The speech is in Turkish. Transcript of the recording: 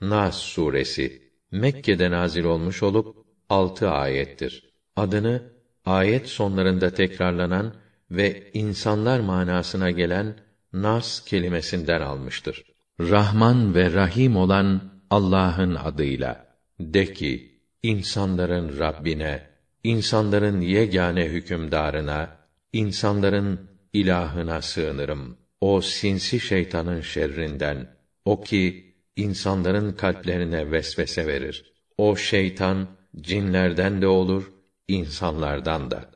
Nas suresi Mekke'de nazil olmuş olup 6 ayettir. Adını ayet sonlarında tekrarlanan ve insanlar manasına gelen nas kelimesinden almıştır. Rahman ve Rahim olan Allah'ın adıyla. De ki, insanların Rabbine, insanların yegane hükümdarına, insanların ilahına sığınırım. O sinsi şeytanın şerrinden. O ki insanların kalplerine vesvese verir. O şeytan cinlerden de olur, insanlardan da.